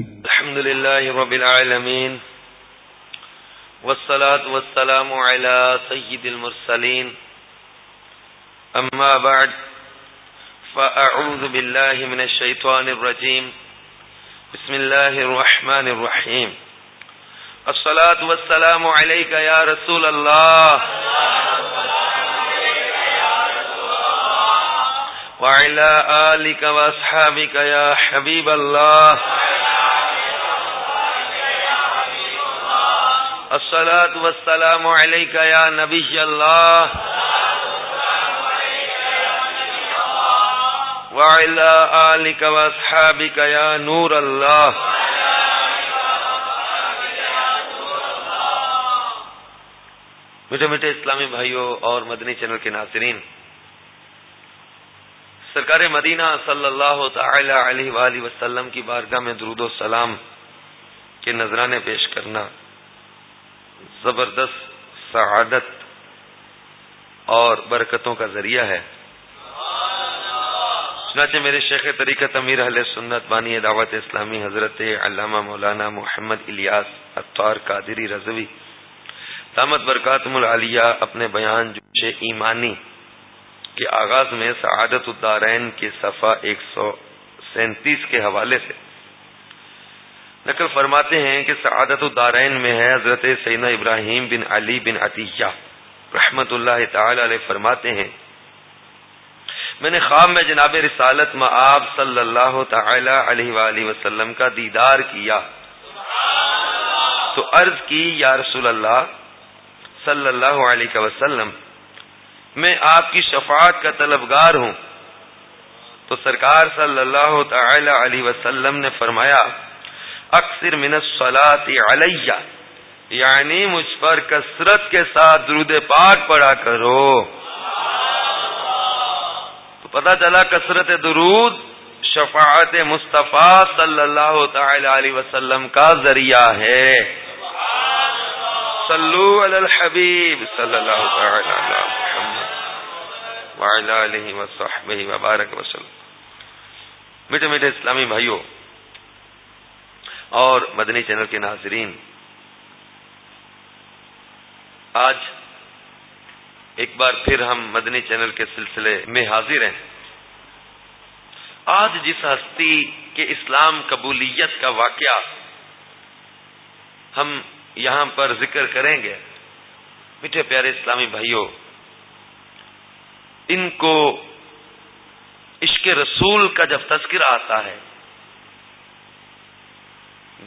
الحمد لله رب العالمين والصلاة والسلام على سيد المرسلين. أما بعد، فأعوذ بالله من الشيطان الرجيم. بسم الله الرحمن الرحيم. الصلاة والسلام عليك يا رسول الله. وعلى آلك وأصحابك يا حبيب الله. الصلاة والسلام عليك يا نبي الله. وعلى آلك وأصحابك يا نور الله. میٹھے میٹھے اسلامی بھائیوں اور مدنی چینل کے ناظرین، سرکار مدینہ صلی اللہ تعالی علیہ وآلہ وسلم کی بارگاہ میں درود و سلام کے نذرانے پیش کرنا زبردست سعادت اور برکتوں کا ذریعہ ہے۔ چنانچہ میرے شیخ طریقت امیر اہل سنت بانی دعوت اسلامی حضرت علامہ مولانا محمد الیاس اطار قادری رضوی، دامت برکاتم العالیہ اپنے بیان جو ایمانی کے آغاز میں سعادت الدارین کے صفحہ ایک سو سینتیس کے حوالے سے نقل فرماتے ہیں کہ سعادت الدارین میں ہے حضرت سینا ابراہیم بن علی بن عطیہ۔ رحمت اللہ تعالی علیہ فرماتے ہیں۔ میں نے خواب میں جناب رسالت میں آپ صلی اللہ تعالی علیہ وآلہ وسلم کا دیدار کیا۔ تو عرض کی، یا رسول اللہ صلی اللہ علیہ وسلم، میں آپ کی شفاعت کا طلبگار ہوں۔ تو سرکار صلی اللہ تعالی علیہ وسلم نے فرمایا اکثر من الصلاۃ علیہ یعنی مجھ پر کثرت کے ساتھ درود پاک پڑا کرو۔ تو پتہ چلا کثرت درود شفاعت مصطفیٰ صلی اللہ تعالی علیہ وسلم کا ذریعہ ہے۔ صلو علی الحبیب صلی اللہ تعالی علی محمد وعلی آلہ وصحبہ وبارک وسلم۔ میٹھے میٹھے اسلامی بھائیوں اور مدنی چینل کے ناظرین، آج ایک بار پھر ہم مدنی چینل کے سلسلے میں حاضر ہیں۔ آج جس ہستی کے اسلام قبولیت کا واقعہ ہم یہاں پر ذکر کریں گے، میٹھے پیارے اسلامی بھائیوں، ان کو عشق رسول کا جب تذکرہ آتا ہے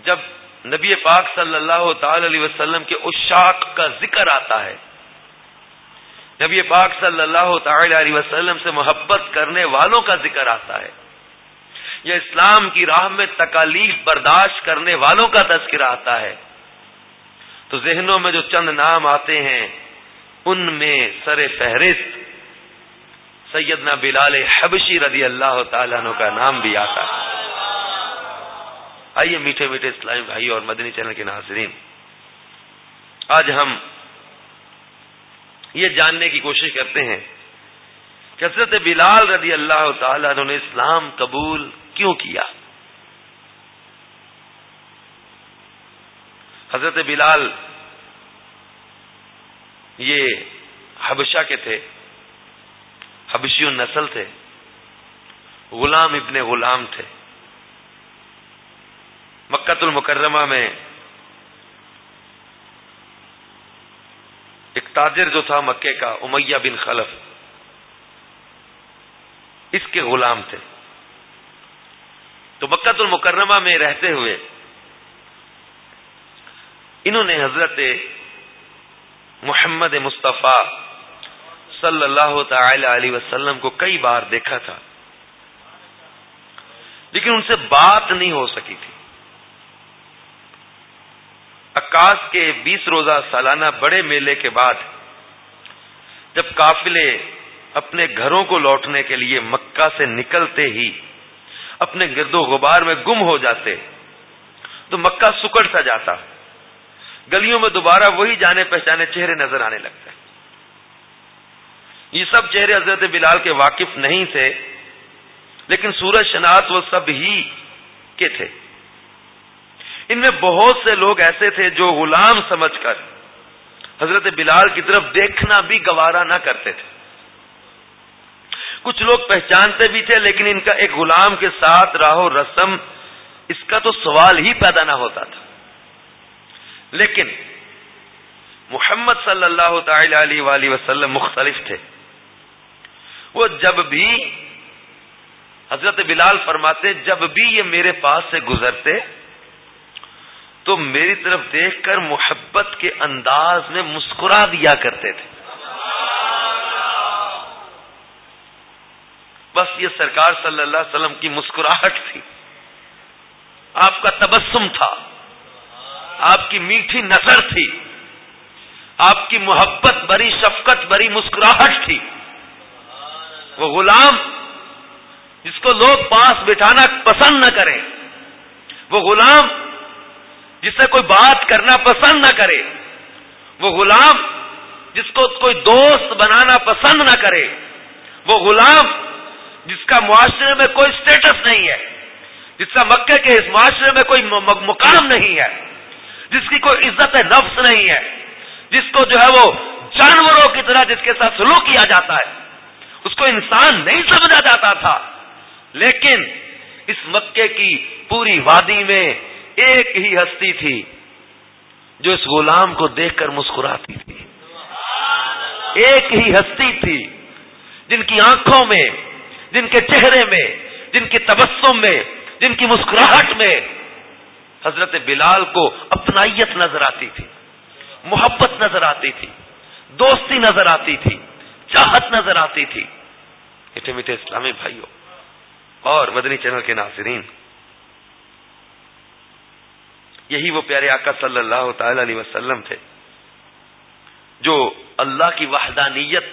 جب نبی پاک صلی اللہ تعالی علیہ وسلم کے اشاق کا ذکر آتا ہے، نبی پاک صلی اللہ تعالی علیہ وسلم سے محبت کرنے والوں کا ذکر آتا ہے، یا اسلام کی راہ میں تکالیف برداشت کرنے والوں کا تذکرہ آتا ہے۔ تو ذہنوں میں جو چند نام آتے ہیں، ان میں سر فہرست سیدنا بلال حبشی رضی اللہ تعالیٰ عنہ کا نام بھی آتا ہے۔ آئیے میٹھے میٹھے اسلامی بھائی اور مدنی چینل کے ناظرین۔ آج ہم یہ جاننے کی کوشش کرتے ہیں کہ حضرت بلال رضی اللہ تعالی عنہ نے اسلام قبول کیوں کیا؟ حضرت بلال یہ حبشہ کے تھے، حبشی النسل تھے، غلام ابن غلام تھے۔ مکت المکرمہ میں ایک تاجر جو تھا مکے کا، امیہ بن خلف، اس کے غلام تھے۔ تو مکت المکرمہ میں رہتے ہوئے انہوں نے حضرت محمد مصطفیٰ صلی اللہ تعالی علیہ وسلم کو کئی بار دیکھا تھا، لیکن ان سے بات نہیں ہو سکی تھی۔ عکاس کے بیس روزہ سالانہ بڑے میلے کے بعد جب قافلے اپنے گھروں کو لوٹنے کے لیے مکہ سے نکلتے ہی اپنے گرد و غبار میں گم ہو جاتے، تو مکہ سکڑ سا جاتا۔ گلیوں میں دوبارہ وہی جانے پہچانے چہرے نظر آنے لگتے۔ یہ سب چہرے حضرت بلال کے واقف نہیں تھے، لیکن سورج شناس وہ سب ہی کے تھے۔ ان میں بہت سے لوگ ایسے تھے جو غلام سمجھ کر حضرت بلال کی طرف دیکھنا بھی گوارا نہ کرتے تھے۔ کچھ لوگ پہچانتے بھی تھے، لیکن ان کا ایک غلام کے ساتھ راہو رسم، اس کا تو سوال ہی پیدا نہ ہوتا تھا۔ لیکن محمد صلی اللہ تعالی علیہ وسلم مختلف تھے۔ وہ جب بھی حضرت بلال فرماتے، جب بھی یہ میرے پاس سے گزرتے تو میری طرف دیکھ کر محبت کے انداز میں مسکرا دیا کرتے تھے۔ بس یہ سرکار صلی اللہ علیہ وسلم کی مسکراہٹ تھی۔ آپ کا تبسم تھا۔ آپ کی میٹھی نظر تھی۔ آپ کی محبت بری شفقت بری مسکراہٹ تھی۔ وہ غلام جس کو لوگ پاس بٹھانا پسند نہ کریں، وہ غلام جس سے کوئی بات کرنا پسند نہ کرے، وہ غلام جس کو کوئی دوست بنانا پسند نہ کرے، وہ غلام جس کا معاشرے میں کوئی سٹیٹس نہیں ہے، جس کا مکے کے اس معاشرے میں کوئی مقام نہیں ہے، جس کی کوئی عزت نفس نہیں ہے، جس کو جو ہے وہ جانوروں کی طرح جس کے ساتھ سلوک کیا جاتا ہے، اس کو انسان نہیں سمجھا جاتا تھا۔ لیکن اس مکے کی پوری وادی میں ایک ہی ہستی تھی جو اس غلام کو دیکھ کر مسکراتی تھی۔ ایک ہی ہستی تھی جن کی آنکھوں میں، جن کے چہرے میں، جن کے تبسم میں، جن کی مسکراہٹ میں حضرت بلال کو اپنائیت نظر آتی تھی، محبت نظر آتی تھی، دوستی نظر آتی تھی، چاہت نظر آتی تھی۔ میٹھے میٹھے اسلامی بھائیوں اور مدنی چینل کے ناظرین یہی وہ پیارے آقا صلی اللہ تعالی علیہ وسلم تھے جو اللہ کی وحدانیت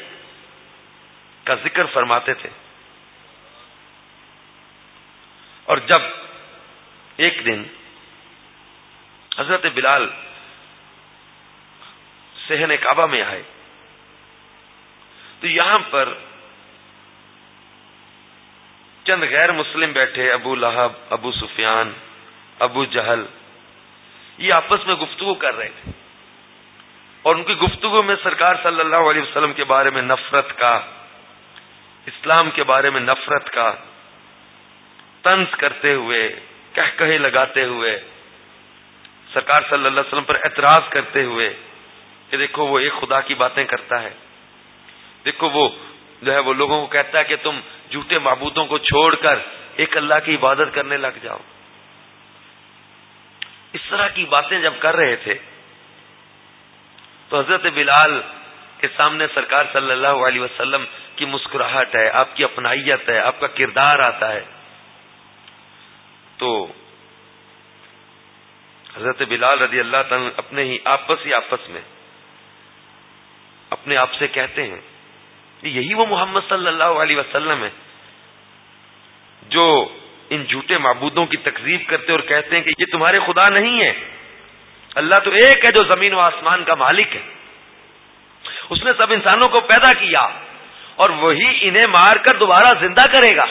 کا ذکر فرماتے تھے اور جب ایک دن حضرت بلال سہن کعبہ میں آئے، تو یہاں پر چند غیر مسلم بیٹھے، ابو لہب، ابو سفیان، ابو جہل یہ آپس میں گفتگو کر رہے تھے۔ اور ان کی گفتگو میں سرکار صلی اللہ علیہ وسلم کے بارے میں نفرت کا، اسلام کے بارے میں نفرت کا طنز کرتے ہوئے کہہ کہے لگاتے ہوئے، سرکار صلی اللہ علیہ وسلم پر اعتراض کرتے ہوئے کہ دیکھو وہ ایک خدا کی باتیں کرتا ہے۔ دیکھو وہ جو ہے وہ لوگوں کو کہتا ہے کہ تم جھوٹے معبودوں کو چھوڑ کر ایک اللہ کی عبادت کرنے لگ جاؤ۔ اس طرح کی باتیں جب کر رہے تھے، تو حضرت بلال کے سامنے سرکار صلی اللہ علیہ وسلم کی مسکراہٹ ہے، آپ کی اپنائیت ہے، آپ کا کردار آتا ہے۔ تو حضرت بلال رضی اللہ تعالی اپنے ہی آپس ہی آپس میں اپنے آپ سے کہتے ہیں کہ یہی وہ محمد صلی اللہ علیہ وسلم ہے جو ان جھوٹے معبودوں کی تکزیب کرتے اور کہتے ہیں کہ یہ تمہارے خدا نہیں ہے اللہ تو ایک ہے جو زمین و آسمان کا مالک ہے۔ اس نے سب انسانوں کو پیدا کیا اور وہی انہیں مار کر دوبارہ زندہ کرے گا۔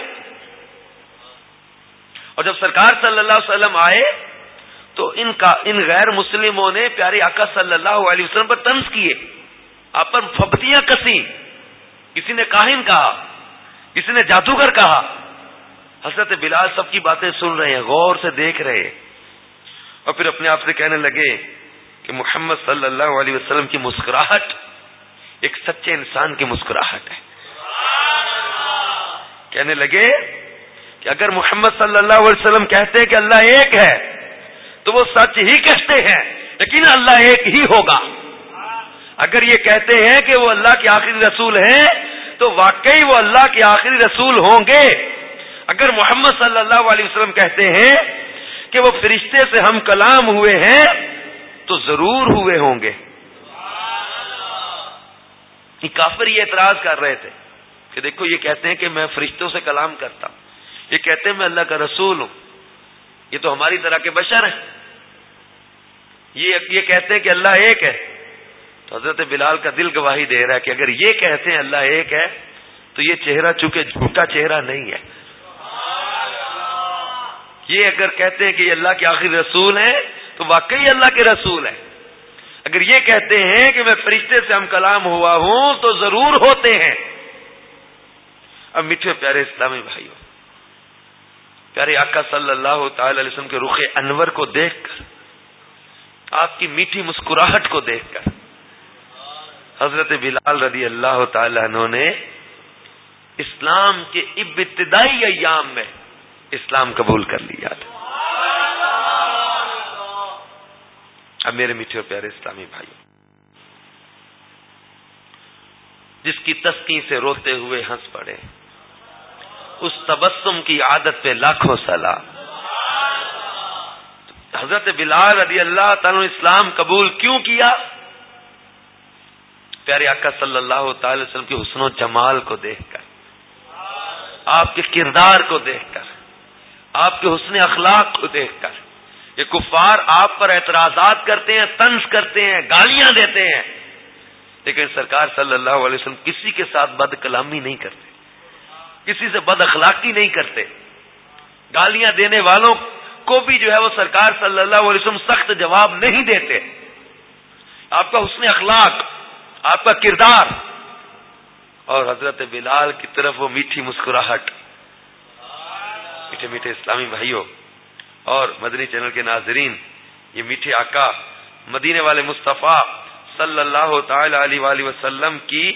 اور جب سرکار صلی اللہ علیہ وسلم آئے تو ان کا، ان غیر مسلموں نے پیارے آقا صلی اللہ علیہ وسلم پر طنز کیے۔ آپ پر پھپتیاں کسی کسی نے کاہن کہا، کسی نے جادوگر کہا۔ حضرت بلال سب کی باتیں سن رہے ہیں، غور سے دیکھ رہے اور پھر اپنے آپ سے کہنے لگے کہ محمد صلی اللہ علیہ وسلم کی مسکراہٹ ایک سچے انسان کی مسکراہٹ ہے۔ کہنے لگے کہ اگر محمد صلی اللہ علیہ وسلم کہتے ہیں کہ اللہ ایک ہے، تو وہ سچ ہی کہتے ہیں لیکن اللہ ایک ہی ہوگا۔ اگر یہ کہتے ہیں کہ وہ اللہ کے آخری رسول ہیں، تو واقعی وہ اللہ کے آخری رسول ہوں گے۔ اگر محمد صلی اللہ علیہ وسلم کہتے ہیں کہ وہ فرشتے سے ہم کلام ہوئے ہیں، تو ضرور ہوئے ہوں گے۔ کافر یہ اعتراض کر رہے تھے کہ دیکھو یہ کہتے ہیں کہ میں فرشتوں سے کلام کرتا ہوں۔ یہ کہتے ہیں میں اللہ کا رسول ہوں۔ یہ تو ہماری طرح کے بشر ہیں۔ یہ کہتے ہیں کہ اللہ ایک ہے۔ تو حضرت بلال کا دل گواہی دے رہا ہے کہ اگر یہ کہتے ہیں اللہ ایک ہے، تو یہ چہرہ چونکہ جھوٹا چہرہ نہیں ہے۔ یہ اگر کہتے ہیں کہ یہ اللہ کے آخری رسول ہیں، تو واقعی اللہ کے رسول ہے اگر یہ کہتے ہیں کہ میں فرشتے سے ہم کلام ہوا ہوں، تو ضرور ہوتے ہیں۔ اب میٹھے پیارے اسلامی بھائیوں، پیارے آقا صلی اللہ تعالی علیہ وسلم کے رخ انور کو دیکھ کر، آپ کی میٹھی مسکراہٹ کو دیکھ کر، حضرت بلال رضی اللہ تعالی عنہ نے اسلام کے ابتدائی ایام میں اسلام قبول کر لیا تھا۔ اب میرے میٹھے اور پیارے اسلامی بھائی جس کی تسکی سے روتے ہوئے ہنس پڑے، اس تبسم کی عادت پہ لاکھوں سلام حضرت بلال رضی اللہ تعالی اسلام قبول کیوں کیا؟ پیارے آقا صلی اللہ تعالی وسلم کے حسن و جمال کو دیکھ کر، آپ کے کردار کو دیکھ کر۔ آپ کے حسن اخلاق کو دیکھ کر۔ یہ کفار آپ پر اعتراضات کرتے ہیں تنس کرتے ہیں، گالیاں دیتے ہیں۔ لیکن سرکار صلی اللہ علیہ وسلم کسی کے ساتھ بد کلامی نہیں کرتے۔ کسی سے بد اخلاقی نہیں کرتے۔ گالیاں دینے والوں کو بھی جو ہے وہ سرکار صلی اللہ علیہ وسلم سخت جواب نہیں دیتے۔ آپ کا حسن اخلاق، آپ کا کردار۔ اور حضرت بلال کی طرف وہ میٹھی مسکراہٹ۔ میٹھے میٹھے اسلامی بھائیوں اور مدنی چینل کے ناظرین، یہ میٹھے آقا مدینے والے مصطفیٰ صلی اللہ تعالی علیہ وسلم کی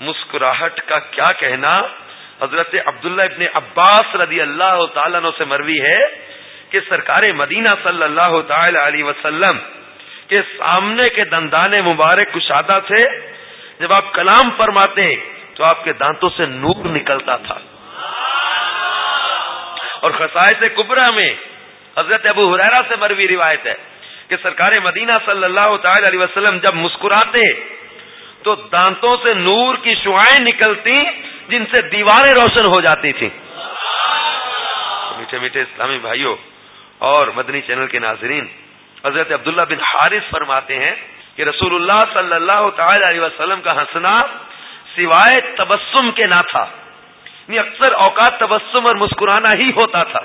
مسکراہٹ کا کیا کہنا؟ حضرت عبداللہ ابن عباس رضی اللہ تعالیٰ سے مروی ہے کہ سرکار مدینہ صلی اللہ تعالی علیہ وسلم کے سامنے کے دندان مبارک کشادہ سے جب آپ کلام فرماتے تو آپ کے دانتوں سے نور نکلتا تھا۔ اور خسائے سے کبرا میں حضرت ابو حریرا سے مروی روایت ہے کہ سرکار مدینہ صلی اللہ تعالی علیہ وسلم جب مسکراتے تو دانتوں سے نور کی شعائیں نکلتی جن سے دیواریں روشن ہو جاتی تھی میٹھے میٹھے اسلامی بھائیوں اور مدنی چینل کے ناظرین، حضرت عبداللہ بن حارث فرماتے ہیں کہ رسول اللہ صلی اللہ تعالی علیہ وسلم کا ہنسنا سوائے تبسم کے نہ تھا۔ یعنی اکثر اوقات تبسم اور مسکرانا ہی ہوتا تھا۔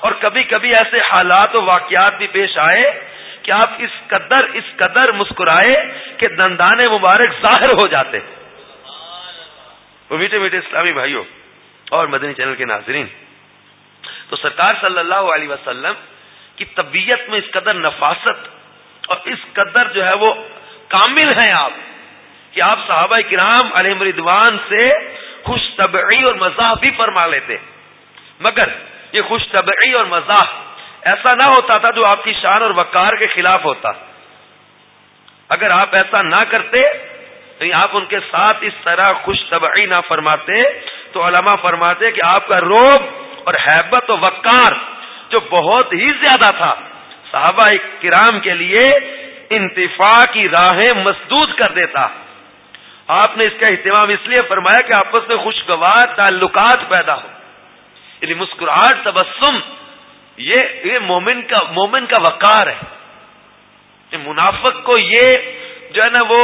اور کبھی کبھی ایسے حالات و واقعات بھی پیش آئے کہ آپ اس قدر اس قدر مسکرائے کہ دندان مبارک ظاہر ہو جاتے۔ وہ میٹھے میٹھے اسلامی بھائیوں اور مدنی چینل کے ناظرین، تو سرکار صلی اللہ علیہ وسلم کی طبیعت میں اس قدر نفاست اور اس قدر جو ہے وہ کامل ہیں آپ کہ آپ صحابہ کرام علیہ مردوان سے خوش طبعی اور مزاح بھی فرما لیتے۔ مگر یہ خوش طبعی اور مزاح ایسا نہ ہوتا تھا جو آپ کی شان اور وقار کے خلاف ہوتا۔ اگر آپ ایسا نہ کرتے یعنی آپ ان کے ساتھ اس طرح خوش طبعی نہ فرماتے۔ تو علماء فرماتے کہ آپ کا روب اور حیبت و وقار جو بہت ہی زیادہ تھا، صحابہ کرام کے لیے انتفاع کی راہیں مسدود کر دیتا۔ آپ نے اس کا اہتمام اس لیے فرمایا کہ آپس میں خوشگوار تعلقات پیدا ہو یعنی مسکراہٹ، تبسم، یہ یہ مومن کا مومن کا وقار ہے۔ منافق کو یہ جو ہے نا وہ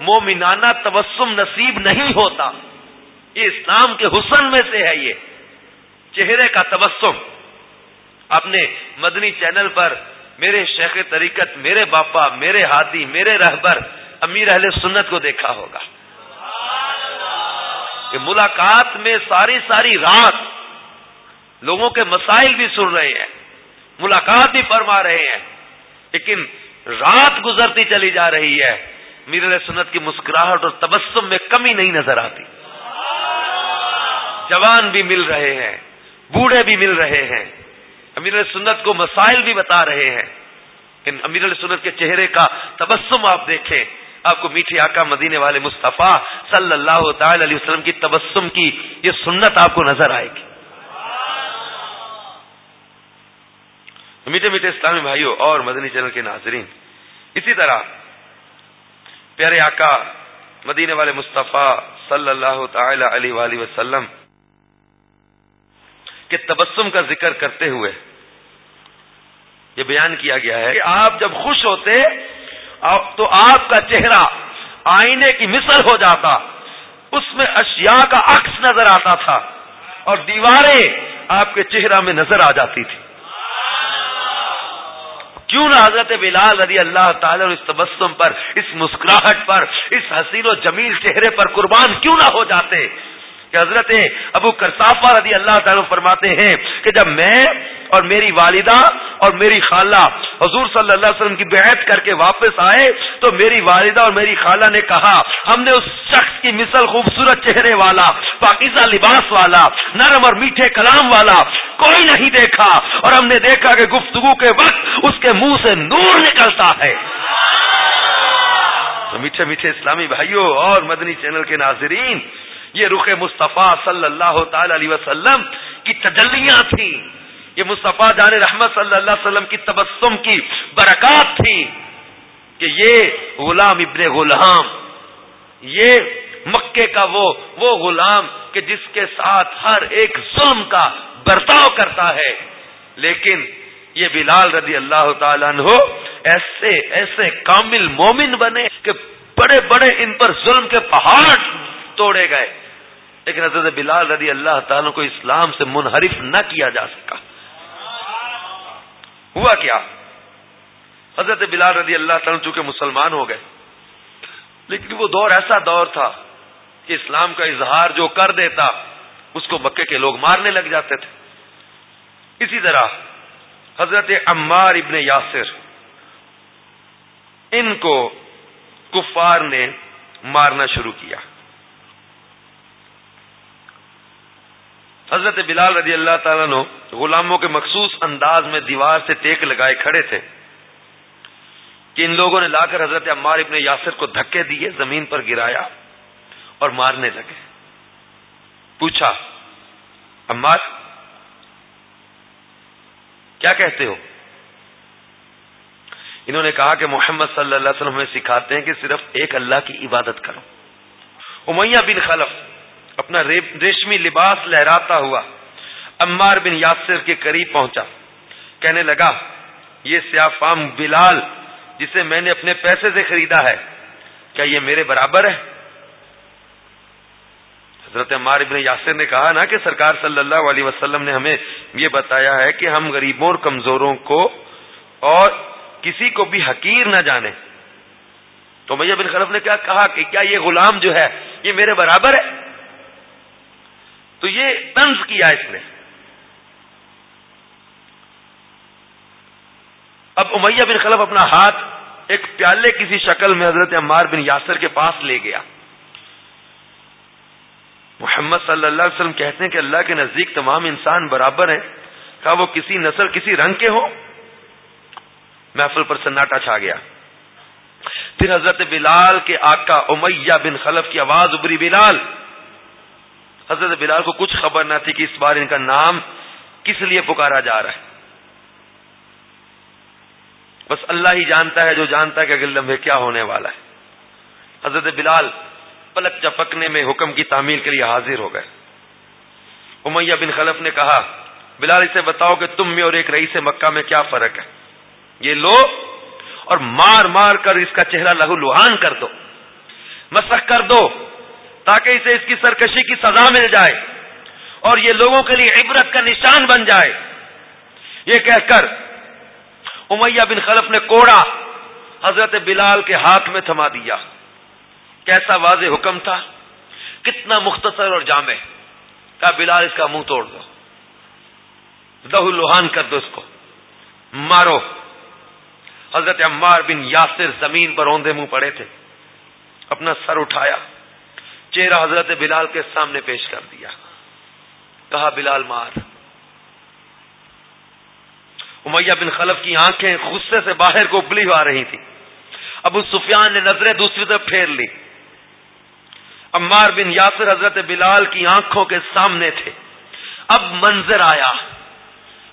مومنانہ تبسم نصیب نہیں ہوتا۔ یہ اسلام کے حسن میں سے ہے یہ۔ چہرے کا تبسم۔ اپنے مدنی چینل پر میرے شیخ طریقت، میرے باپا، میرے ہاتھی میرے رہبر، امیر اہل سنت کو دیکھا ہوگا۔ کہ ملاقات میں ساری ساری رات لوگوں کے مسائل بھی سن رہے ہیں، ملاقات بھی فرما رہے ہیں، لیکن رات گزرتی چلی جا رہی ہے۔ میر سنت کی مسکراہٹ اور تبسم میں کمی نہیں نظر آتی۔ جوان بھی مل رہے ہیں، بوڑھے بھی مل رہے ہیں۔ امیر سنت کو مسائل بھی بتا رہے ہیں۔ ان امیر سنت کے چہرے کا تبسم آپ دیکھیں۔ آپ کو میٹھی آقا مدینے والے مصطفیٰ صلی اللہ تعالی علیہ وسلم کی تبسم کی یہ سنت آپ کو نظر آئے گی۔ میٹھے میٹھے اسلامی بھائیوں اور مدنی چینل کے ناظرین، اسی طرح پیارے آقا مدینے والے مصطفیٰ صلی اللہ تعالی علیہ وآلہ وسلم کے تبسم کا ذکر کرتے ہوئے یہ بیان کیا گیا ہے کہ آپ جب خوش ہوتے تو آپ کا چہرہ آئینے کی مثل ہو جاتا۔ اس میں اشیاء کا عکس نظر آتا تھا اور دیواریں آپ کے چہرہ میں نظر آ جاتی تھی کیوں نہ حضرت بلال رضی اللہ تعالی اور اس تبسم پر، اس مسکراہٹ پر، اس حسین و جمیل چہرے پر قربان کیوں نہ ہو جاتے؟ کہ حضرت ابو کرسافہ رضی اللہ تعالیٰ فرماتے ہیں کہ جب میں اور میری والدہ اور میری خالہ حضور صلی اللہ علیہ وسلم کی بیعت کر کے واپس آئے تو میری والدہ اور میری خالہ نے کہا، ہم نے اس شخص کی مثل خوبصورت چہرے والا، پاکیزہ لباس والا، نرم اور میٹھے کلام والا کوئی نہیں دیکھا۔ اور ہم نے دیکھا کہ گفتگو کے وقت اس کے منہ سے نور نکلتا ہے۔ تو میٹھے میٹھے اسلامی بھائیوں اور مدنی چینل کے ناظرین، یہ رخ مصطفیٰ صلی اللہ تعالی علیہ وسلم کی تجلیاں تھیں۔ یہ مصطفیٰ جان رحمت صلی اللہ علیہ وسلم کی تبسم کی برکات تھی کہ یہ غلام ابن غلام یہ مکے کا وہ وہ غلام کہ جس کے ساتھ ہر ایک ظلم کا برتاؤ کرتا ہے۔ لیکن یہ بلال رضی اللہ تعالیٰ عنہ ایسے ایسے کامل مومن بنے کہ بڑے بڑے ان پر ظلم کے پہاڑ توڑے گئے۔ لیکن حضرت بلال رضی اللہ تعالیٰ کو اسلام سے منحرف نہ کیا جا سکا۔ ہوا کیا؟ حضرت بلال رضی اللہ تعالیٰ چونکہ مسلمان ہو گئے، لیکن وہ دور ایسا دور تھا کہ اسلام کا اظہار جو کر دیتا، اس کو مکے کے لوگ مارنے لگ جاتے تھے۔ اسی طرح حضرت عمار ابن یاسر، ان کو کفار نے مارنا شروع کیا۔ حضرت بلال رضی اللہ تعالیٰ نو غلاموں کے مخصوص انداز میں دیوار سے ٹیک لگائے کھڑے تھے کہ ان لوگوں نے لا کر حضرت عمار ابن یاسر کو دھکے دیے، زمین پر گرایا اور مارنے لگے۔ پوچھا، عمار، کیا کہتے ہو؟ انہوں نے کہا کہ محمد صلی اللہ علیہ وسلم ہمیں سکھاتے ہیں کہ صرف ایک اللہ کی عبادت کرو۔ امیہ بن خلف اپنا ریشمی لباس لہراتا ہوا عمار بن یاسر کے قریب پہنچا۔ کہنے لگا، یہ سیاہ فام بلال، جسے میں نے اپنے پیسے سے خریدا ہے، کیا یہ میرے برابر ہے؟ حضرت عمار ابن یاسر نے کہا نا کہ سرکار صلی اللہ علیہ وسلم نے ہمیں یہ بتایا ہے کہ ہم غریبوں اور کمزوروں کو اور کسی کو بھی حقیر نہ جانے تو میاں بن خلف نے کیا کہا کہ کیا یہ غلام جو ہے، یہ میرے برابر ہے؟ تو یہ طنز کیا اس نے اب امیہ بن خلف اپنا ہاتھ ایک پیالے کسی شکل میں حضرت عمار بن یاسر کے پاس لے گیا۔ محمد صلی اللہ علیہ وسلم کہتے ہیں کہ اللہ کے نزدیک تمام انسان برابر ہیں۔ کہا وہ کسی نسل، کسی رنگ کے ہو محفل پر سناٹا چھا گیا۔ پھر حضرت بلال کے آقا امیہ بن خلف کی آواز ابری بلال! حضرت بلال کو کچھ خبر نہ تھی کہ اس بار ان کا نام کس لیے پکارا جا رہا ہے۔ بس اللہ ہی جانتا ہے، جو جانتا ہے کہ اگلے لمحے کیا ہونے والا ہے۔ حضرت بلال پلک چپکنے میں حکم کی تعمیر کے لیے حاضر ہو گئے۔ امیہ بن خلف نے کہا، بلال اسے بتاؤ کہ تم میں اور ایک رئیس مکہ میں کیا فرق ہے؟ یہ لو اور مار مار کر اس کا چہرہ لہو لوہان کر دو، مسخ کر دو۔ تاکہ اسے اس کی سرکشی کی سزا مل جائے اور یہ لوگوں کے لیے عبرت کا نشان بن جائے۔ یہ کہہ کر امیہ بن خلف نے کوڑا حضرت بلال کے ہاتھ میں تھما دیا۔ کیسا واضح حکم تھا؟ کتنا مختصر اور جامع۔ کا بلال، اس کا منہ توڑ دو۔ دہ لوہان کر دو اس کو۔ مارو۔ حضرت عمار بن یاسر زمین پر اوندے منہ پڑے تھے۔ اپنا سر اٹھایا۔ چہرہ حضرت بلال کے سامنے پیش کر دیا۔ کہا، بلال مار۔ امیہ بن خلف کی آنکھیں غصے سے باہر کو ابلی آ رہی تھی ابو سفیان نے نظریں دوسری طرف پھیر لی۔ عمار بن یاسر حضرت بلال کی آنکھوں کے سامنے تھے۔ اب منظر آیا۔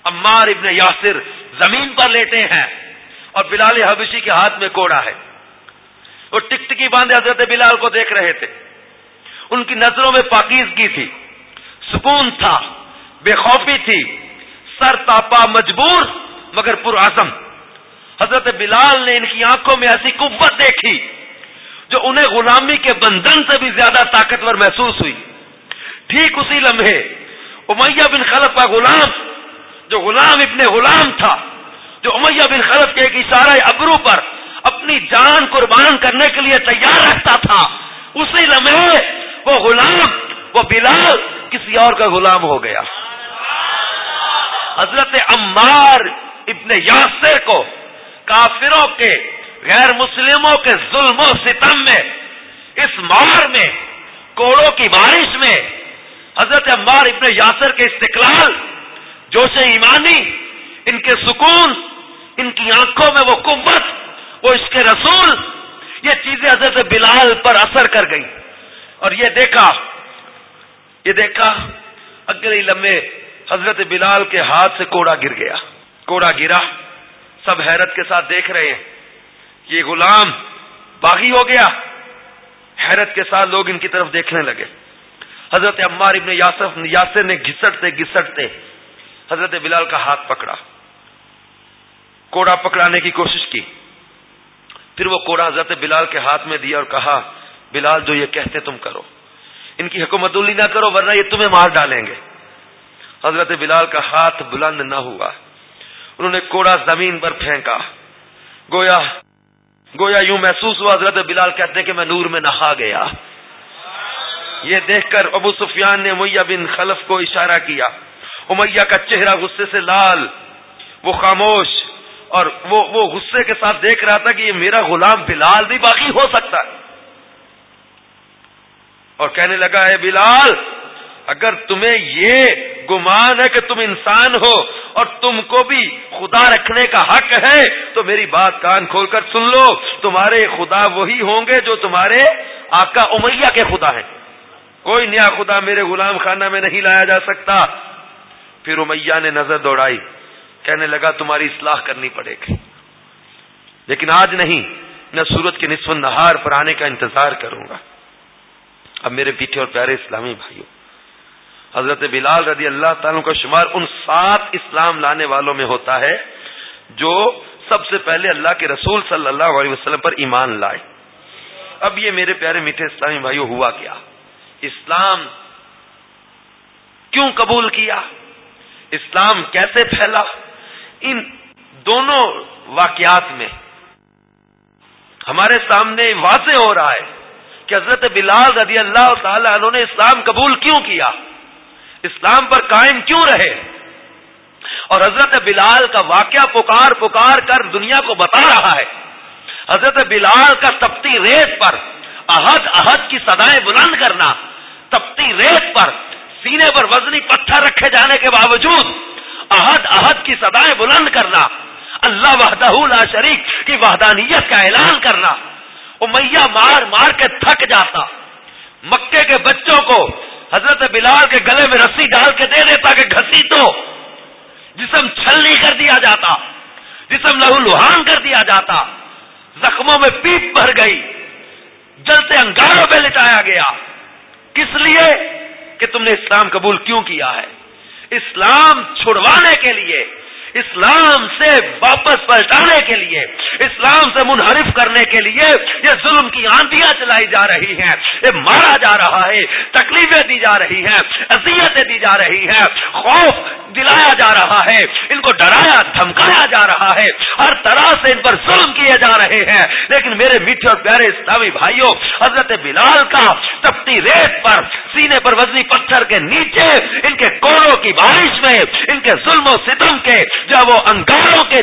عمار ابن یاسر زمین پر لیٹے ہیں اور بلال حبشی کے ہاتھ میں کوڑا ہے۔ وہ ٹکٹکی باندھے حضرت بلال کو دیکھ رہے تھے۔ ان کی نظروں میں پاکیزگی تھی۔ سکون تھا، بے خوفی تھی۔ سر تاپا مجبور، مگر پر حضرت بلال نے ان کی آنکھوں میں ایسی قوت دیکھی، جو انہیں غلامی کے بندھن سے بھی زیادہ طاقتور محسوس ہوئی۔ ٹھیک اسی لمحے، امیہ بن خلف کا غلام، جو غلام ابن غلام تھا، جو امیہ بن خلف کے ایک اشارہ ابرو پر اپنی جان قربان کرنے کے لیے تیار رہتا تھا، اسی لمحے وہ غلام، وہ بلال، کسی اور کا غلام ہو گیا۔ حضرت عمار ابن یاسر کو کافروں کے، غیر مسلموں کے ظلم و ستم میں، اس مار میں، کوڑوں کی بارش میں، حضرت عمار ابن یاسر کے استقلال، جوش ایمانی، ان کے سکون، ان کی آنکھوں میں وہ قوت، وہ اس کے رسول، یہ چیزیں حضرت بلال پر اثر کر گئی اور یہ دیکھا یہ دیکھا، اگلے لمحے حضرت بلال کے ہاتھ سے کوڑا گر گیا۔ کوڑا گرا۔ سب حیرت کے ساتھ دیکھ رہے ہیں۔ یہ غلام باغی ہو گیا۔ حیرت کے ساتھ لوگ ان کی طرف دیکھنے لگے۔ حضرت عمار ابن یاسف یاسر نے گھسٹتے گھسٹتے حضرت بلال کا ہاتھ پکڑا۔ کوڑا پکڑانے کی کوشش کی۔ پھر وہ کوڑا حضرت بلال کے ہاتھ میں دیا اور کہا بلال جو یہ کہتے تم کرو۔ ان کی حکومت الی نہ کرو ورنہ یہ تمہیں مار ڈالیں گے۔ حضرت بلال کا ہاتھ بلند نہ ہوا۔ انہوں نے کوڑا زمین پر پھینکا۔ گویا گویا یوں محسوس ہوا، حضرت بلال کہتے ہیں کہ میں نور میں نہا گیا۔ یہ دیکھ کر ابو سفیان نے امیہ بن خلف کو اشارہ کیا۔ امیہ کا چہرہ غصے سے لال، وہ خاموش، اور وہ وہ غصے کے ساتھ دیکھ رہا تھا کہ یہ میرا غلام بلال بھی باقی ہو سکتا ہے۔ اور کہنے لگا ہے بلال، اگر تمہیں یہ گمان ہے کہ تم انسان ہو اور تم کو بھی خدا رکھنے کا حق ہے، تو میری بات کان کھول کر سن لو، تمہارے خدا وہی ہوں گے جو تمہارے آقا امیہ کے خدا ہیں. کوئی نیا خدا میرے غلام خانہ میں نہیں لایا جا سکتا۔ پھر امیہ نے نظر دوڑائی، کہنے لگا، تمہاری اصلاح کرنی پڑے گی. لیکن آج نہیں میں سورت کے نصف نہار پر آنے کا انتظار کروں گا۔ اب میرے پیٹھے اور پیارے اسلامی بھائیوں، حضرت بلال رضی اللہ تعالیٰ کا شمار ان سات اسلام لانے والوں میں ہوتا ہے جو سب سے پہلے اللہ کے رسول صلی اللہ علیہ وسلم پر ایمان لائے۔ اب یہ میرے پیارے میٹھے اسلامی بھائیوں، ہوا کیا؟ اسلام کیوں قبول کیا؟ اسلام کیسے پھیلا؟ ان دونوں واقعات میں ہمارے سامنے واضح ہو رہا ہے۔ کہ حضرت بلال رضی اللہ تعالی انہوں نے اسلام قبول کیوں کیا؟ اسلام پر قائم کیوں رہے؟ اور حضرت بلال کا واقعہ پکار پکار کر دنیا کو بتا رہا ہے۔ حضرت بلال کا تپتی ریت پر احد احد کی سدائیں بلند کرنا، تپتی ریت پر سینے پر وزنی پتھر رکھے جانے کے باوجود احد احد کی سدائیں بلند کرنا، اللہ وحدہ لا شریک کی وحدانیت کا اعلان کرنا۔ امیہ مار مار کے تھک جاتا۔ مکے کے بچوں کو حضرت بلال کے گلے میں رسی ڈال کے دے دیتا کہ گھسی تو۔ جسم چھلنی کر دیا جاتا۔ جسم لہو لوہان کر دیا جاتا۔ زخموں میں پیپ بھر گئی۔ جلتے انگاروں پہ لٹایا گیا۔ کس لیے؟ کہ تم نے اسلام قبول کیوں کیا ہے؟ اسلام چھڑوانے کے لیے۔ اسلام سے واپس پلٹانے کے لیے، اسلام سے منحرف کرنے کے لیے یہ ظلم کی آندیاں چلائی جا رہی ہیں۔ یہ مارا جا رہا ہے، تکلیفیں دی جا رہی ہیں، اذیتیں دی جا رہی ہیں۔ خوف دلایا جا رہا ہے، ان کو ڈرایا، دھمکایا جا رہا ہے۔ ہر طرح سے ان پر ظلم کیے جا رہے ہیں۔ لیکن میرے میٹھے اور پیارے اسلامی بھائیوں، حضرت بلال کا تپتی ریت پر، سینے پر وزنی پتھر کے نیچے، ان کے کوڑوں کی بارش میں، ان کے ظلم و ستم کے جب وہ انگاروں کے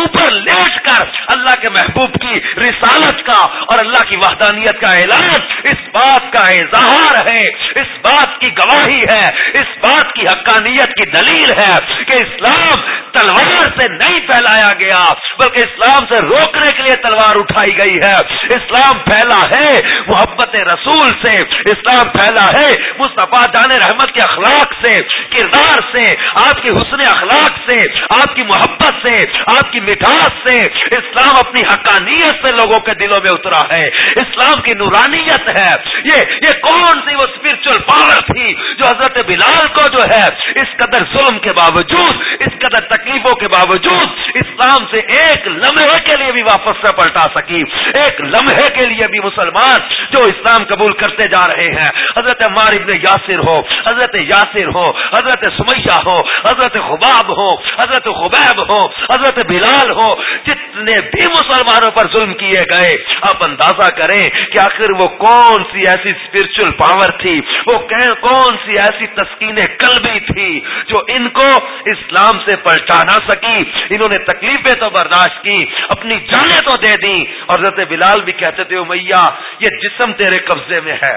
اوپر لیٹ کر اللہ کے محبوب کی رسالت کا اور اللہ کی وحدانیت کا اعلان اس بات کا اظہار ہے، اس بات کی گواہی ہے، اس بات کی حقانیت کی دلیل ہے کہ اسلام تلوار سے نہیں پھیلایا گیا، بلکہ اسلام سے روکنے کے لیے تلوار اٹھائی گئی ہے۔ اسلام پھیلا ہے محبت رسول سے، اسلام پھیلا ہے مصطفیٰ جان رحمت کے اخلاق سے، کردار سے، آپ کے حسن اخلاق سے آپ کی محبت سے، آپ کی مٹھاس سے، اسلام اپنی حقانیت سے لوگوں کے دلوں میں اترا ہے۔ اسلام کی نورانیت ہے۔ یہ یہ کون سی وہ اسپرچل پاور تھی جو حضرت بلال کو جو ہے، اس قدر ظلم کے باوجود، اس قدر تکلیفوں کے باوجود اسلام سے ایک لمحے کے لیے بھی واپس نہ پلٹا سکی۔ ایک لمحے کے لیے بھی مسلمان جو اسلام قبول کرتے جا رہے ہیں۔ حضرت عمار ابن یاسر ہو، حضرت یاسر ہو، حضرت سمیہ ہو، حضرت خباب ہو، حضرت خبیب ہو، حضرت بلال ہو، جتنے بھی مسلمانوں پر ظلم کیے گئے آپ اندازہ کریں کہ آخر وہ کون سی ایسی اسپرچل پاور تھی، وہ کون سی ایسی تسکین قلبی تھی جو ان کو اسلام سے پلٹا نہ سکی۔ انہوں نے تکلیفیں تو برداشت کی، اپنی جانیں تو دے دی اور حضرت بلال بھی کہتے تھے میاں یہ جسم تیرے قبضے میں ہے،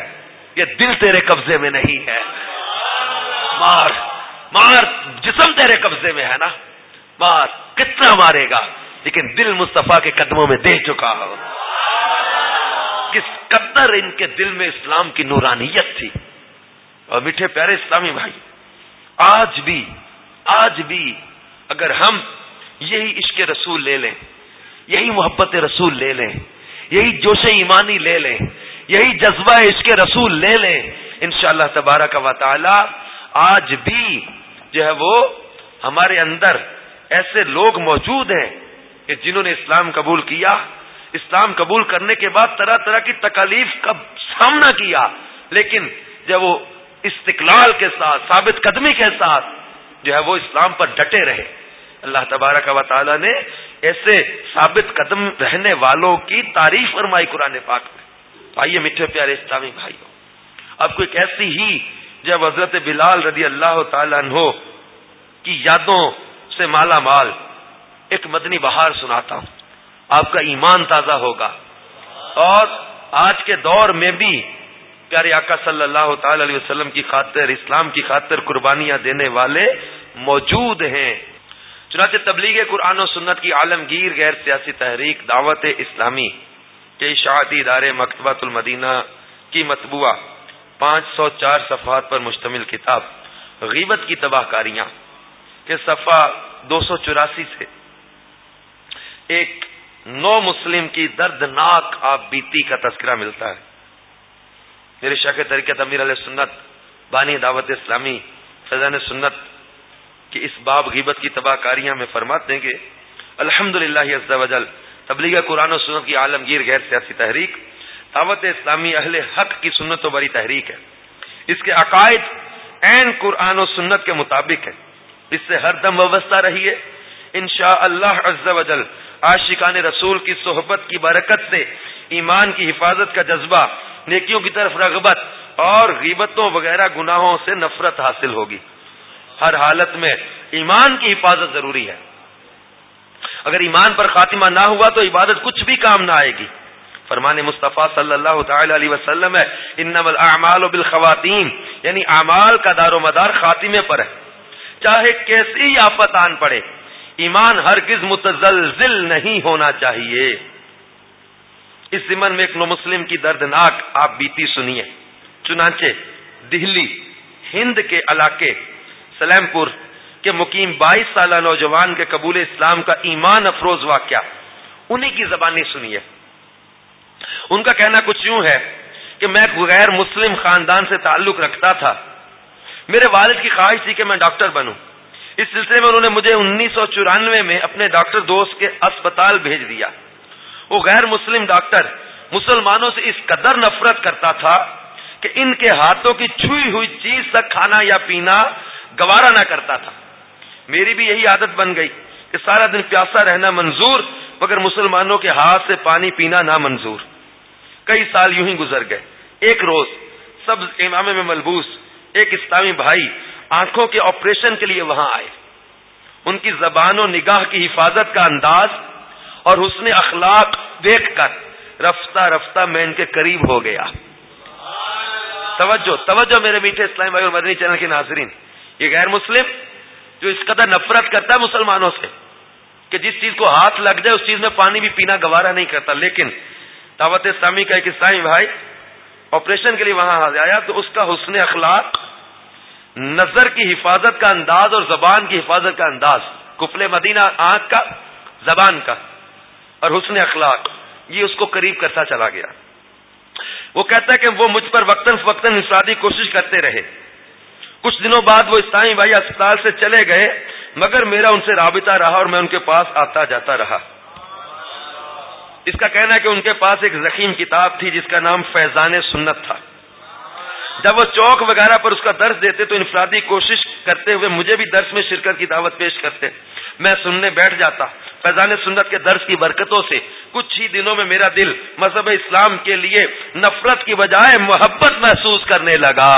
یہ دل تیرے قبضے میں نہیں ہے۔ مار مار، جسم تیرے قبضے میں ہے نا۔ مار کتنا مارے گا، لیکن دل مصطفیٰ کے قدموں میں دے چکا ہو۔ کس قدر ان کے دل میں اسلام کی نورانیت تھی۔ اور میٹھے پیارے اسلامی بھائی، آج بھی آج بھی اگر ہم یہی عشق رسول لے لیں، یہی محبت رسول لے لیں، یہی جوش ایمانی لے لیں، یہی جذبہ عشق رسول لے لیں، انشاءاللہ اللہ تبارہ کا تعالی آج بھی جو ہے وہ ہمارے اندر ایسے لوگ موجود ہیں کہ جنہوں نے اسلام قبول کیا، اسلام قبول کرنے کے بعد طرح طرح کی تکالیف کا سامنا کیا، لیکن جب وہ استقلال کے ساتھ، ثابت قدمی کے ساتھ جو ہے وہ اسلام پر ڈٹے رہے۔ اللہ تبارک و تعالی نے ایسے ثابت قدم رہنے والوں کی تعریف فرمائی قرآن پاک میں۔ آئیے میٹھے پیارے اسلامی بھائی اب کوئی ایسی ہی جب حضرت بلال رضی اللہ تعالیٰ عنہ کی یادوں سے مالا مال ایک مدنی بہار سناتا ہوں۔ آپ کا ایمان تازہ ہوگا۔ اور آج کے دور میں بھی پیارے آقا صلی اللہ تعالی علیہ وسلم کی خاطر، اسلام کی خاطر قربانیاں دینے والے موجود ہیں۔ چنانچہ تبلیغ قرآن و سنت کی عالمگیر غیر سیاسی تحریک دعوت اسلامی کے اشاعتی ادارے مکتبۃ المدینہ کی مطبوعہ، پانچ سو چار صفحات پر مشتمل کتاب، غیبت کی تباہ کاریاں۔ کے صفحہ دو سو چوراسی سے۔ ایک نو مسلم کی دردناک آپ بیتی کا تذکرہ ملتا ہے۔ میرے شاخ طریقہ امیر علیہ سنت، بانی دعوت اسلامی فیضان سنت کہ اس باب غیبت کی تباہ کاریاں میں فرماتے ہیں کہ الحمد للہ تبلیغ قرآن و سنت کی عالمگیر غیر سیاسی تحریک، دعوت اسلامی اہل حق کی سنت و بری تحریک ہے۔ اس کے عقائد عین قرآن و سنت کے مطابق ہے اس سے ہر دم وابستہ رہی ہے ان شاء اللہ عاشقان رسول کی صحبت کی برکت سے، ایمان کی حفاظت کا جذبہ، نیکیوں کی طرف رغبت اور غیبتوں وغیرہ گناہوں سے نفرت حاصل ہوگی۔ ہر حالت میں ایمان کی حفاظت ضروری ہے۔ اگر ایمان پر خاتمہ نہ ہوا تو عبادت کچھ بھی کام نہ آئے گی۔ فرمان مصطفیٰ صلی اللہ تعالی علیہ وسلم ہے الاعمال و بالخواتین یعنی اعمال کا دار و مدار خاتمے پر ہے۔ چاہے کیسی آفت آن پڑے۔ ایمان ہرگز متزلزل نہیں ہونا چاہیے۔ اس زمن میں ایک نو مسلم کی دردناک آپ بیتی سنیے۔ چنانچہ دہلی، ہند کے علاقے سلیم پور کے مقیم بائیس سالہ نوجوان کے قبول اسلام کا ایمان افروز واقعہ۔ انہی کی زبانی سنیے۔ ان کا کہنا کچھ یوں ہے کہ میں غیر مسلم خاندان سے تعلق رکھتا تھا۔ میرے والد کی خواہش تھی کہ میں ڈاکٹر بنوں۔ اس سلسلے میں انہوں نے مجھے انیس سو چورانوے میں اپنے ڈاکٹر دوست کے اسپتال بھیج دیا۔ وہ غیر مسلم ڈاکٹر مسلمانوں سے اس قدر نفرت کرتا تھا کہ ان کے ہاتھوں کی چھوئی ہوئی چیز تک کھانا یا پینا گوارا نہ کرتا تھا۔ میری بھی یہی عادت بن گئی کہ سارا دن پیاسا رہنا منظور، مگر مسلمانوں کے ہاتھ سے پانی پینا نہ منظور کئی سال یوں ہی گزر گئے۔ ایک روز سب امام میں ملبوس ایک اسلامی بھائی آنکھوں کے آپریشن کے لیے وہاں آئے۔ ان کی زبان و نگاہ کی حفاظت کا انداز اور حسن اخلاق دیکھ کر رفتہ رفتہ میں ان کے قریب ہو گیا۔ توجہ توجہ میرے میٹھے اسلامی بھائی اور مدنی چینل کے ناظرین۔ یہ غیر مسلم جو اس قدر نفرت کرتا ہے مسلمانوں سے کہ جس چیز کو ہاتھ لگ جائے اس چیز میں پانی بھی پینا گوارا نہیں کرتا۔ لیکن دعوت اسلامی کا ایک اسلامی بھائی آپریشن کے لیے وہاں آیا تو اس کا حسن اخلاق نظر کی حفاظت کا انداز اور زبان کی حفاظت کا انداز، کفل مدینہ آنکھ کا، زبان کا، اور حسن اخلاق، یہ اس کو قریب کرتا چلا گیا۔ وہ کہتا ہے کہ وہ مجھ پر وقتاً فوقتاً انفرادی کوشش کرتے رہے۔ کچھ دنوں بعد وہ اسلامی بھائی اسپتال سے چلے گئے، مگر میرا ان سے رابطہ رہا اور میں ان کے پاس آتا جاتا رہا۔ اس کا کہنا ہے کہ ان کے پاس ایک زخیم کتاب تھی جس کا نام فیضان سنت تھا۔ جب وہ چوک وغیرہ پر اس کا درس دیتے تو انفرادی کوشش کرتے ہوئے مجھے بھی درس میں شرکت کی دعوت پیش کرتے۔ میں سننے بیٹھ جاتا، فیضان سنت کے درس کی برکتوں سے۔ کچھ ہی دنوں میں میرا دل مذہب اسلام کے لیے نفرت کی بجائے محبت محسوس کرنے لگا۔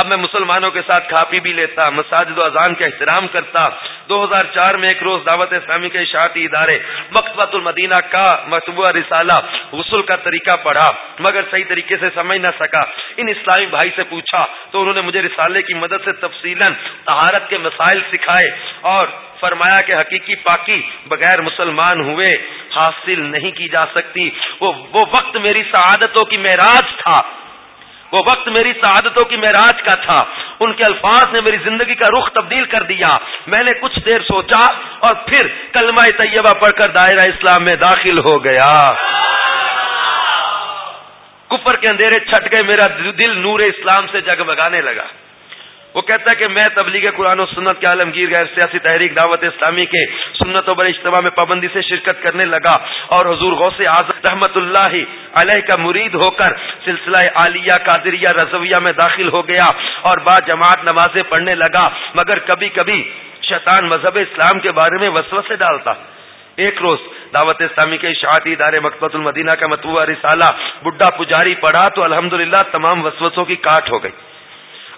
اب میں مسلمانوں کے ساتھ کھا پی بھی لیتا، مساجد و اذان کا احترام کرتا۔ دو ہزار چار میں ایک روز دعوت اسلامی کے اشاعتی ادارے مکتبۃ المدینہ کا مطبوعہ رسالہ غسل کا طریقہ پڑھا، مگر صحیح طریقے سے سمجھ نہ سکا۔ ان اسلامی بھائی سے پوچھا، تو انہوں نے مجھے رسالے کی مدد سے تفصیل طہارت کے مسائل سکھائے اور فرمایا کہ حقیقی پاکی بغیر مسلمان ہوئے حاصل نہیں کی جا سکتی۔ وہ وقت میری سعادتوں کی معراج تھا۔ وہ وقت میری سعادتوں کی معراج کا تھا۔ ان کے الفاظ نے میری زندگی کا رخ تبدیل کر دیا۔ میں نے کچھ دیر سوچا اور پھر کلمہ طیبہ پڑھ کر دائرہ اسلام میں داخل ہو گیا۔ کفر کے اندھیرے چھٹ گئے، میرا دل نور اسلام سے جگمگانے لگا۔ وہ کہتا ہے کہ میں تبلیغ قرآن و سنت کے عالمگیر غیر سیاسی تحریک دعوت اسلامی کے سنت و بر اجتماع میں پابندی سے شرکت کرنے لگا اور حضور غوث اعظم رحمت اللہ علیہ کا مرید ہو کر سلسلہ عالیہ قادریہ رضویہ میں داخل ہو گیا اور بعد جماعت نمازیں پڑھنے لگا مگر کبھی کبھی شیطان مذہب اسلام کے بارے میں وسوسے ڈالتا۔ ایک روز دعوت اسلامی کے اشاعتی ادارے مکبت المدینہ کا متبوعہ رسالہ بڈھا پجاری پڑھا تو الحمدللہ تمام وسوسوں کی کاٹ ہو گئی۔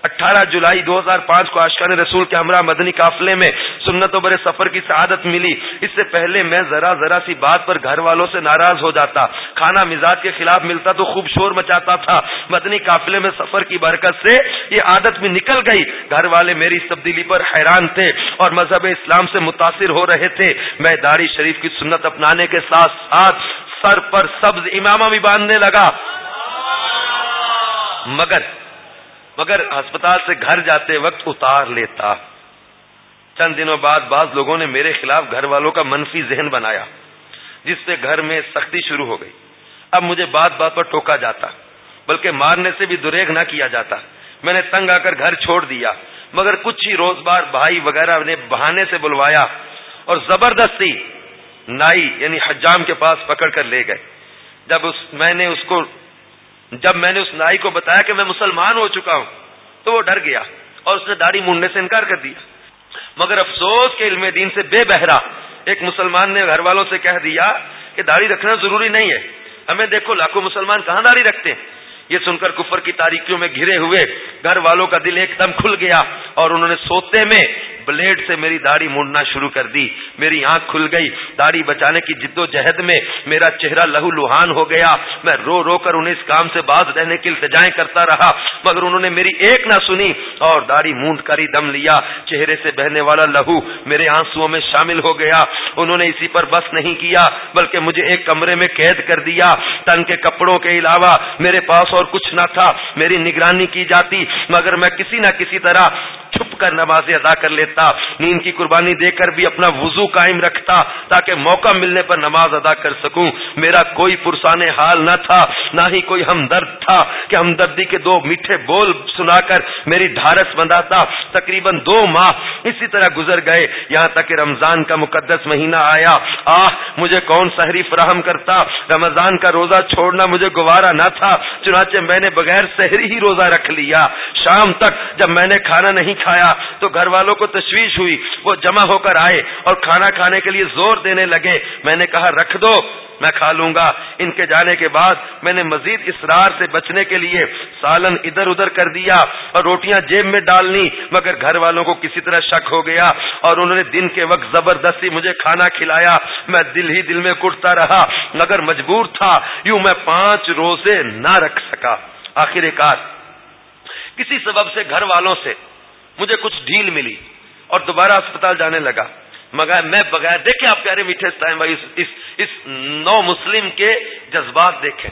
اٹھارہ جولائی دو ہزار پانچ کو آشقان رسول کے ہمراہ مدنی قافلے میں سنت و برے سفر کی سعادت ملی۔ اس سے پہلے میں ذرا ذرا سی بات پر گھر والوں سے ناراض ہو جاتا۔ کھانا مزاج کے خلاف ملتا تو خوب شور مچاتا تھا۔ مدنی قافلے میں سفر کی برکت سے یہ عادت بھی نکل گئی۔ گھر والے میری اس تبدیلی پر حیران تھے اور مذہب اسلام سے متاثر ہو رہے تھے۔ میں داڑھی شریف کی سنت اپنانے کے ساتھ ساتھ سر پر سبز امامہ بھی باندھنے لگا۔ مگر مگر ہسپتال سے گھر جاتے وقت اتار لیتا۔ چند دنوں بعد بعض لوگوں نے میرے خلاف گھر والوں کا منفی ذہن بنایا، جس سے گھر میں سختی شروع ہو گئی۔ اب مجھے بات بات پر ٹوکا جاتا، بلکہ مارنے سے بھی دریغ نہ کیا جاتا۔ میں نے تنگ آ کر گھر چھوڑ دیا، مگر کچھ ہی روز بار بھائی وغیرہ نے بہانے سے بلوایا اور زبردستی نائی یعنی حجام کے پاس پکڑ کر لے گئے۔ جب اس میں نے اس کو جب میں نے اس نائی کو بتایا کہ میں مسلمان ہو چکا ہوں، تو وہ ڈر گیا اور اس نے داڑھی مونڈنے سے انکار کر دیا۔ مگر افسوس کے علم دین سے بے بہرا ایک مسلمان نے گھر والوں سے کہہ دیا کہ داڑھی رکھنا ضروری نہیں ہے۔ ہمیں دیکھو، لاکھوں مسلمان کہاں داڑھی رکھتے ہیں؟ یہ سن کر کفر کی تاریخیوں میں گھرے ہوئے گھر والوں کا دل ایک دم کھل گیا اور انہوں نے سوتے میں بلیڈ سے میری داڑھی مونڈنا شروع کر دی، میری آنکھ کھل گئی، داڑھی بچانے کی جد و جہد میں میرا چہرہ لہو لوہان ہو گیا۔ میں رو رو کر انہیں اس کام سے باز رہنے کی التجائیں کرتا رہا، مگر انہوں نے میری ایک نہ سنی اور داڑھی مونڈ کر ہی دم لیا۔ چہرے سے بہنے والا لہو میرے آنسو میں شامل ہو گیا۔ انہوں نے اسی پر بس نہیں کیا، بلکہ مجھے ایک کمرے میں قید کر دیا۔ تن کے کپڑوں کے علاوہ میرے پاس اور کچھ نہ تھا، میری نگرانی کی جاتی، مگر میں کسی نہ کسی طرح چھپ کر نمازیں ادا کر لیتا، نیند کی قربانی دے کر بھی اپنا وضو قائم رکھتا تاکہ موقع ملنے پر نماز ادا کر سکوں۔ میرا کوئی پرسان حال نہ تھا، نہ ہی کوئی ہمدرد تھا کہ ہمدردی کے دو میٹھے بول سنا کر میری ڈھارس بنداتا تقریباً دو ماہ اسی طرح گزر گئے۔ یہاں تک کہ رمضان کا مقدس مہینہ آیا۔ آہ، مجھے کون سحری فراہم کرتا؟ رمضان کا روزہ چھوڑنا مجھے گوارا نہ تھا، چنانچہ میں نے بغیر سحری ہی روزہ رکھ لیا۔ شام تک جب میں نے کھانا نہیں کھا کھایا تو گھر والوں کو تشویش ہوئی۔ وہ جمع ہو کر آئے اور کھانا کھانے کے لیے زور دینے لگے۔ میں نے کہا، رکھ دو، میں کھا لوں گا۔ ان کے جانے کے بعد میں نے مزید اسرار سے بچنے کے لیے سالن ادھر ادھر کر دیا اور روٹیاں جیب میں ڈالنی۔ مگر گھر والوں کو کسی طرح شک ہو گیا اور انہوں نے دن کے وقت زبردستی مجھے کھانا کھلایا۔ میں دل ہی دل میں کٹتا رہا۔ مگر مجبور تھا، یوں میں پانچ روزے نہ رکھ سکا۔ آخر کار کسی سبب سے گھر والوں سے مجھے کچھ ڈھیل ملی اور دوبارہ اسپتال جانے لگا۔ مگر میں بغیر دیکھیں آپ رہے میٹھے بھائی اس, اس, اس نو مسلم کے جذبات دیکھیں۔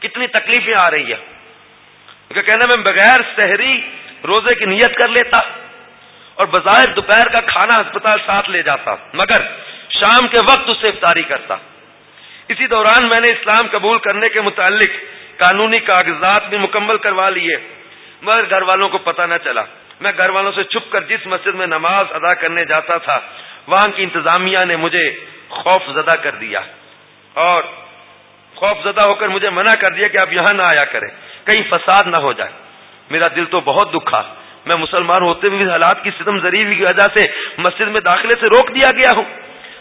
کتنی تکلیفیں آ رہی ہے کہنا میں بغیر شہری روزے کی نیت کر لیتا اور بظاہر دوپہر کا کھانا اسپتال ساتھ لے جاتا مگر شام کے وقت اسے افطاری کرتا۔ اسی دوران میں نے اسلام قبول کرنے کے متعلق قانونی کاغذات بھی مکمل کروا لیے مگر گھر والوں کو پتہ نہ چلا۔ میں گھر والوں سے چھپ کر جس مسجد میں نماز ادا کرنے جاتا تھا، وہاں کی انتظامیہ نے مجھے خوف زدہ کر دیا۔ اور خوف زدہ ہو کر مجھے منع کر دیا کہ آپ یہاں نہ آیا کریں۔ کہیں فساد نہ ہو جائے۔ میرا دل تو بہت دکھا۔ میں مسلمان ہوتے ہوئے حالات کی ستم ذریعے کی وجہ سے مسجد میں داخلے سے روک دیا گیا ہوں۔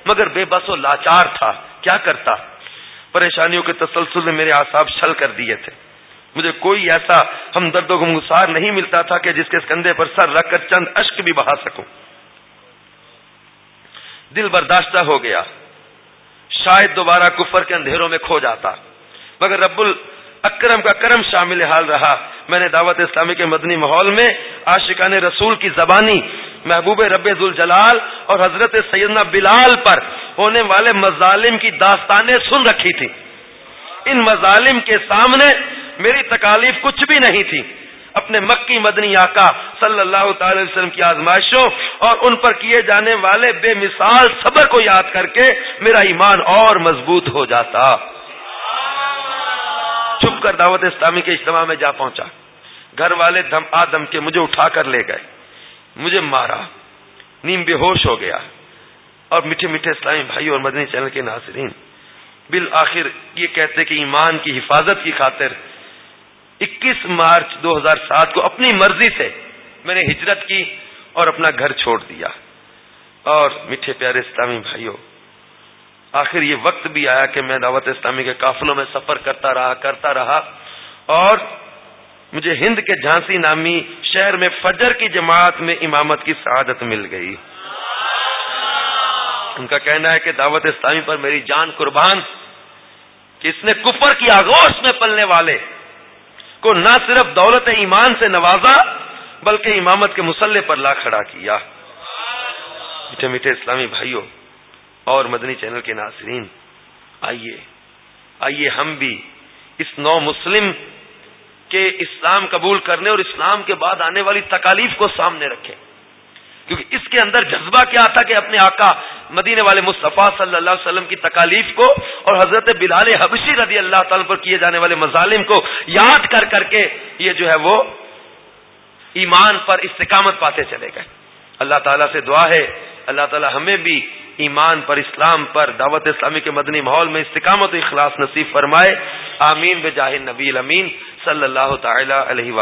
مگر بے بس و لاچار تھا۔ کیا کرتا؟ پریشانیوں کے تسلسل نے میرے آساب چھل کر دیے تھے۔ مجھے کوئی ایسا ہم درد و گمگسار نہیں ملتا تھا کہ جس کے کندھے پر سر رکھ کر چند اشک بھی بہا سکوں۔ دل برداشتہ ہو گیا۔ شاید دوبارہ کفر کے اندھیروں میں کھو جاتا۔ مگر رب اکرم کا کرم شامل حال رہا۔ میں نے دعوت اسلامی کے مدنی ماحول میں عاشقان رسول کی زبانی، محبوب رب الجلال اور حضرت سیدنا بلال پر ہونے والے مظالم کی داستانیں سن رکھی تھی۔ ان مظالم کے سامنے میری تکالیف کچھ بھی نہیں تھی۔ اپنے مکی مدنی آقا صلی اللہ تعالی وسلم کی آزمائشوں اور ان پر کیے جانے والے بے مثال صبر کو یاد کر کے میرا ایمان اور مضبوط ہو جاتا۔ چھپ کر دعوت اسلامی کے اجتماع میں جا پہنچا۔ گھر والے دم آدم کے مجھے اٹھا کر لے گئے۔ مجھے مارا۔ نیم بے ہوش ہو گیا۔ اور میٹھے میٹھے اسلامی بھائی اور مدنی چینل کے ناظرین، بالآخر یہ کہتے کہ ایمان کی حفاظت کی خاطر اکیس مارچ دو ہزار سات کو اپنی مرضی سے میں نے ہجرت کی اور اپنا گھر چھوڑ دیا۔ اور میٹھے پیارے اسلامی بھائیوں آخر یہ وقت بھی آیا کہ میں دعوت اسلامی کے قافلوں میں سفر کرتا رہا کرتا رہا۔ اور مجھے ہند کے جھانسی نامی شہر میں فجر کی جماعت میں امامت کی سعادت مل گئی۔ ان کا کہنا ہے کہ دعوت اسلامی پر میری جان قربان، کہ اس نے کفر کی آگوش میں پلنے والے کو نہ صرف دولت ایمان سے نوازا، بلکہ امامت کے مسلح پر لا کھڑا کیا۔ میٹھے میٹھے اسلامی بھائیوں اور مدنی چینل کے ناظرین، آئیے آئیے ہم بھی اس نو مسلم کے اسلام قبول کرنے اور اسلام کے بعد آنے والی تکالیف کو سامنے رکھیں۔ کیونکہ اس کے اندر جذبہ کیا تھا کہ اپنے آقا مدینے والے مصطفیٰ صلی اللہ علیہ وسلم کی تکالیف کو اور حضرت بلال حبشی رضی اللہ تعالی پر کیے جانے والے مظالم کو یاد کر کر کے یہ جو ہے وہ ایمان پر استقامت پاتے چلے گئے۔ اللہ تعالیٰ سے دعا ہے۔ اللہ تعالیٰ ہمیں بھی ایمان پر، اسلام پر، دعوت اسلامی کے مدنی ماحول میں استقامت و اخلاص نصیب فرمائے۔ آمین۔ بجاہ نبی امین صلی اللہ تعالی علیہ